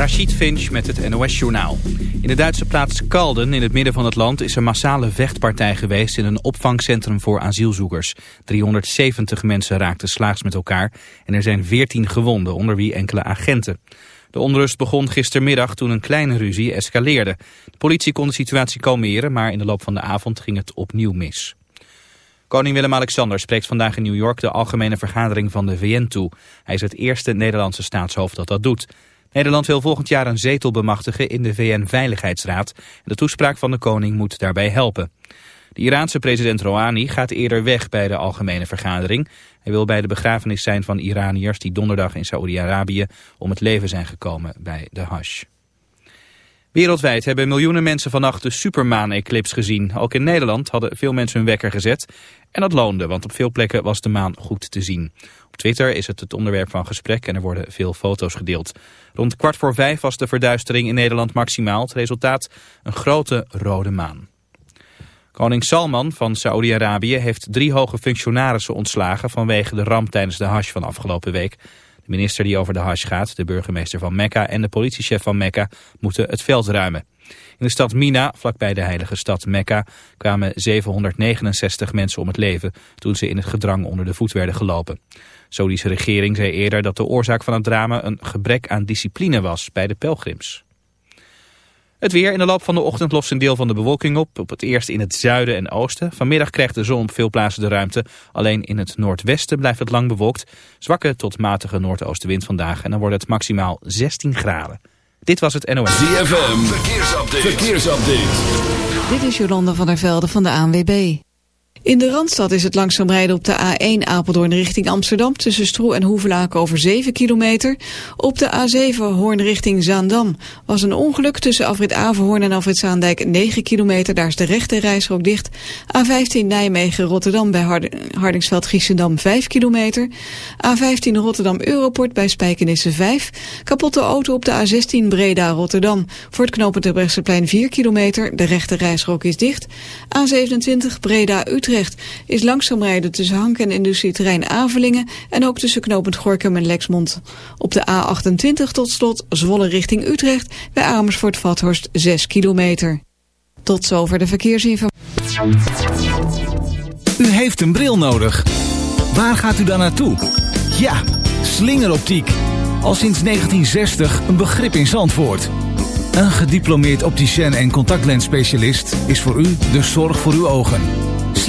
Rashid Finch met het NOS-journaal. In de Duitse plaats Kalden, in het midden van het land, is een massale vechtpartij geweest in een opvangcentrum voor asielzoekers. 370 mensen raakten slaags met elkaar en er zijn 14 gewonden, onder wie enkele agenten. De onrust begon gistermiddag toen een kleine ruzie escaleerde. De politie kon de situatie kalmeren, maar in de loop van de avond ging het opnieuw mis. Koning Willem-Alexander spreekt vandaag in New York de algemene vergadering van de VN toe. Hij is het eerste Nederlandse staatshoofd dat dat doet. Nederland wil volgend jaar een zetel bemachtigen in de VN-veiligheidsraad. De toespraak van de koning moet daarbij helpen. De Iraanse president Rouhani gaat eerder weg bij de algemene vergadering. Hij wil bij de begrafenis zijn van Iraniërs die donderdag in Saoedi-Arabië om het leven zijn gekomen bij de Hajj. Wereldwijd hebben miljoenen mensen vannacht de supermaan-eclips gezien. Ook in Nederland hadden veel mensen hun wekker gezet. En dat loonde, want op veel plekken was de maan goed te zien. Twitter is het het onderwerp van gesprek en er worden veel foto's gedeeld. Rond kwart voor vijf was de verduistering in Nederland maximaal. Het resultaat een grote rode maan. Koning Salman van Saoedi-Arabië heeft drie hoge functionarissen ontslagen vanwege de ramp tijdens de Hajj van afgelopen week. De minister die over de Hajj gaat, de burgemeester van Mekka en de politiechef van Mekka moeten het veld ruimen. In de stad Mina, vlakbij de heilige stad Mekka, kwamen 769 mensen om het leven toen ze in het gedrang onder de voet werden gelopen. De Saudische regering zei eerder dat de oorzaak van het drama een gebrek aan discipline was bij de pelgrims. Het weer in de loop van de ochtend lost een deel van de bewolking op. Op het eerst in het zuiden en oosten. Vanmiddag krijgt de zon op veel plaatsen de ruimte. Alleen in het noordwesten blijft het lang bewolkt. Zwakke tot matige noordoostenwind vandaag. En dan wordt het maximaal 16 graden. Dit was het NOS. ZFM, verkeersupdate. verkeersupdate. Dit is Jolanda van der Velde van de ANWB. In de Randstad is het langzaam rijden op de A1 Apeldoorn richting Amsterdam... tussen Stroe en Hoevelaak over 7 kilometer. Op de A7 Hoorn richting Zaandam was een ongeluk tussen Afrit Averhoorn en Afrit Zaandijk 9 kilometer. Daar is de rechte reisrook dicht. A15 Nijmegen-Rotterdam bij Hardingsveld-Giessendam 5 kilometer. A15 Rotterdam-Europort bij Spijkenisse 5. Kapotte auto op de A16 Breda-Rotterdam. Voor het knooppunt Terbrechtseplein 4 kilometer. De rechte reisrook is dicht. A27 Breda-Utrecht is langzaam rijden tussen Hank en industrieterrein Avelingen en ook tussen knooppunt Gorkum en Lexmond. Op de A28 tot slot Zwolle richting Utrecht bij Amersfoort-Vathorst 6 kilometer. Tot zover de verkeersinformatie. U heeft een bril nodig. Waar gaat u dan naartoe? Ja, slingeroptiek. Al sinds 1960 een begrip in Zandvoort. Een gediplomeerd opticien en contactlensspecialist is voor u de zorg voor uw ogen.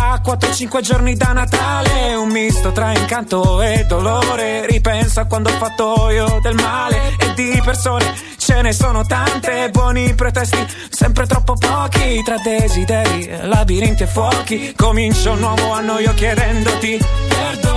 A 4-5 giorni da Natale, un misto tra incanto e dolore. Ripenso a quando ho fatto io del male e di persone ce ne sono tante. Buoni pretesti, sempre troppo pochi. Tra desideri, labirinti e fuochi. Comincio un nuovo anno io chiedendoti perdono.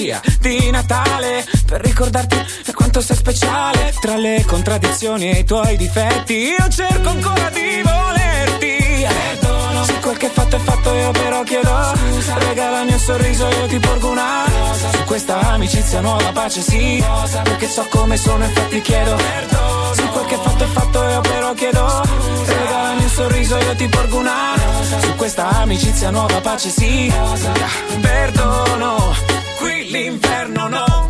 Magia di Natale Per ricordarti quanto sei speciale. Tra le contraddizioni e i tuoi difetti Io cerco ancora di volerti. Perdono. Se quel che fatto è fatto io però chiedo Scusa. Regalami un sorriso io ti porgo una rosa. Su questa amicizia nuova pace sì. Rosa. Perché so come sono infatti chiedo. Perdono. Se quel che fatto è fatto io però chiedo Scusa. Regalami un sorriso io ti porgo una rosa. Su questa amicizia nuova pace sì. Rosa. Perdono l'inferno no.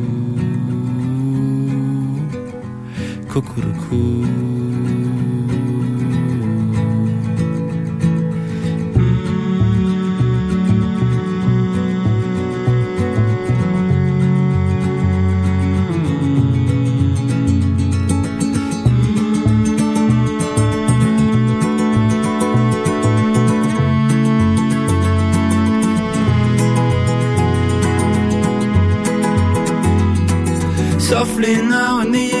Cuckoo-cuckoo. Softly now in the evening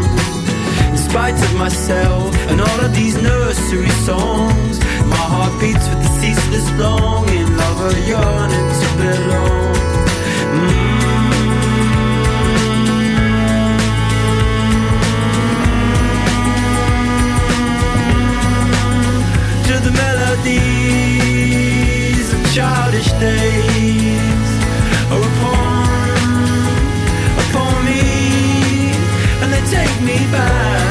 spite of myself and all of these nursery songs. My heart beats with the ceaseless longing, lover yearning to belong. Mm. To the melodies of childish days are upon, upon me, and they take me back,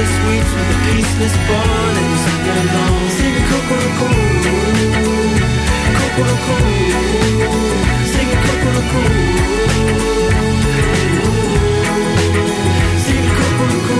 tasteless sweets with a peaceless bun and sing along. Sing Kokoroko, Kokoroko, sing Kokoroko, sing Kokoroko.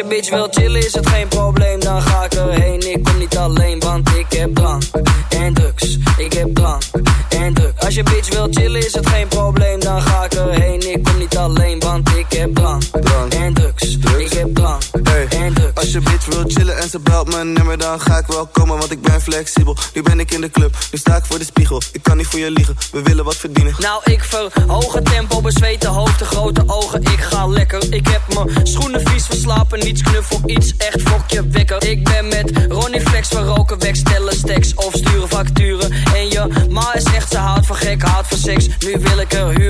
je bitch wil chillen is het geen probleem, dan ga ik erheen. Ik kom niet alleen, want ik heb drank en drugs. Ik heb drank en drugs. Als je bitch wil chillen is het geen probleem, dan ga ik erheen. Ik kom niet alleen, want ik heb drank, en drugs. Ik heb drank en drugs. Als je bitch wil chillen en ze belt mijn nummer, dan ga ik wel komen, want ik ben flexibel. Nu ben ik in de club, nu sta ik voor de spiegel. Ik kan niet voor je liegen, we willen wat verdienen. Nou, ik verhoog het tempo, bezweten hoofd, de grote ogen. Ik ga lekker, ik heb mijn schoenen vies verslapen. Niets knuffel, iets echt fokje wekker. Ik ben met Ronnie Flex, we roken weg, stellen stacks of sturen facturen. En je ma is echt, ze houdt van gek, houdt van seks. Nu wil ik er huren.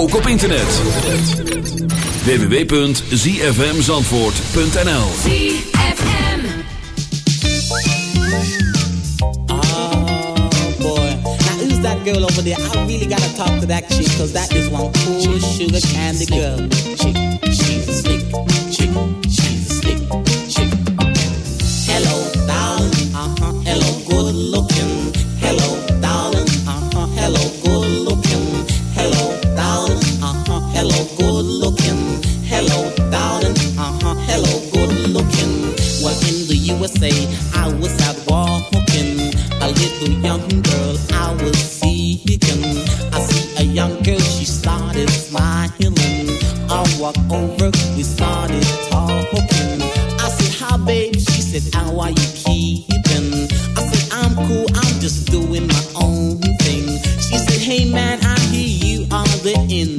Ook op internet. www.zfmzandvoort.nl boy. Now who's that girl over there? I really gotta talk to that chick, cause that is one cool sugar candy girl. Chick, she's Darling, uh-huh, hello, good looking. Well, in the USA, I was out walking. A little young girl I was seeking. I see a young girl, she started smiling. I walk over, we started talking. I said, Hi, babe. She said, How are you keeping? I said, I'm cool, I'm just doing my own thing. She said, Hey, man, I hear you are the in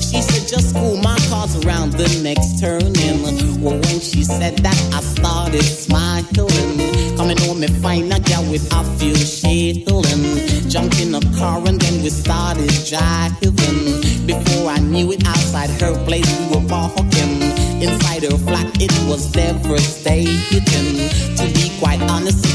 She said, just cool, my car's around the next turning. Well, when she said that, I started smiling. Coming home and find a girl with a few shilling. Jumped in a car and then we started driving. Before I knew it, outside her place we were walking. Inside her flat, it was devastating. To be quite honest,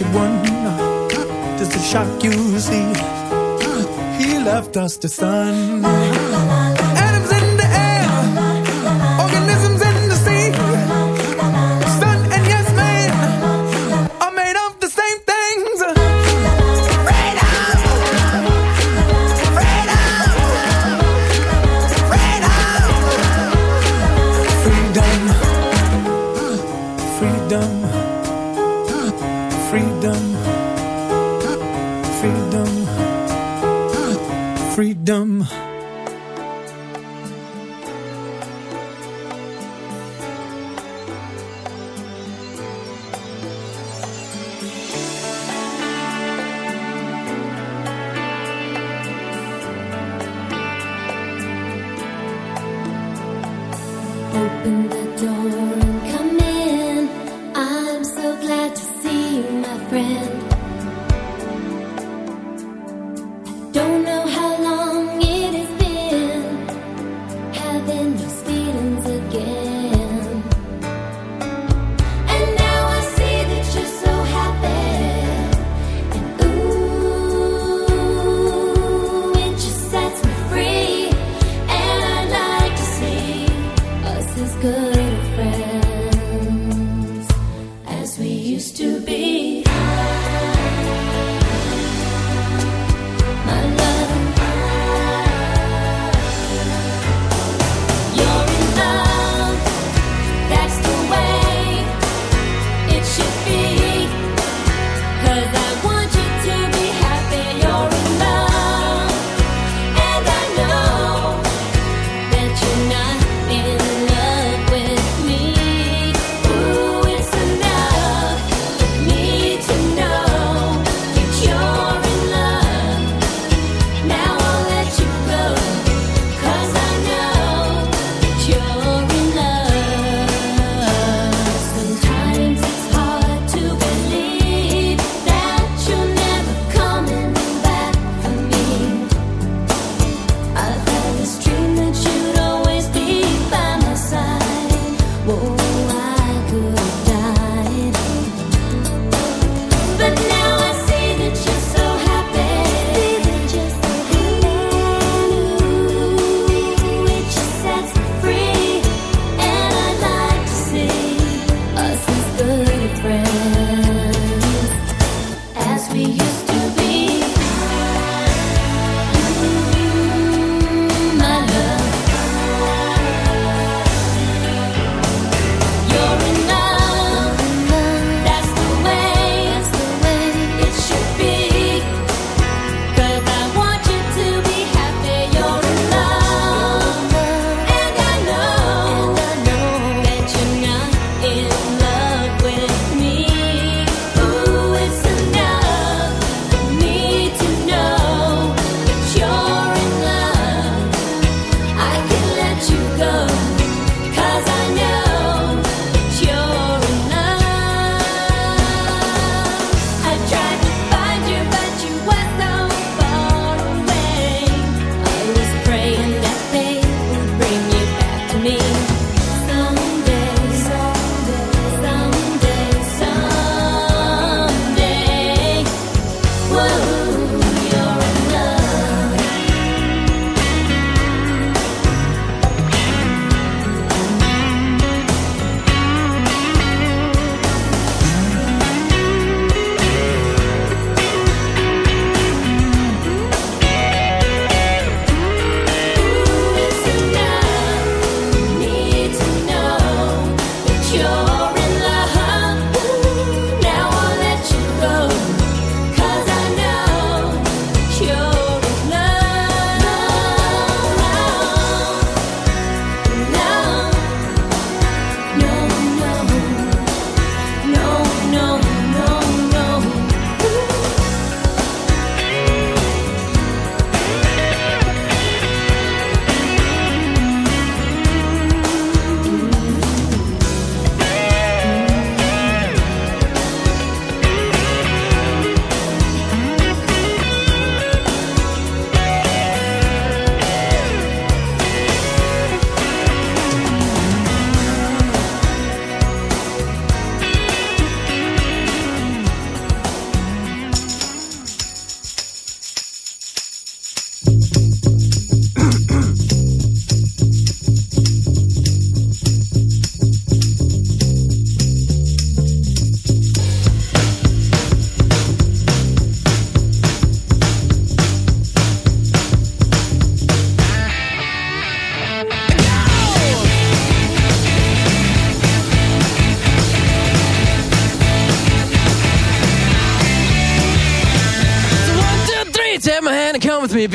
Electric one. Does the shock you see? Ah, he left us the sun.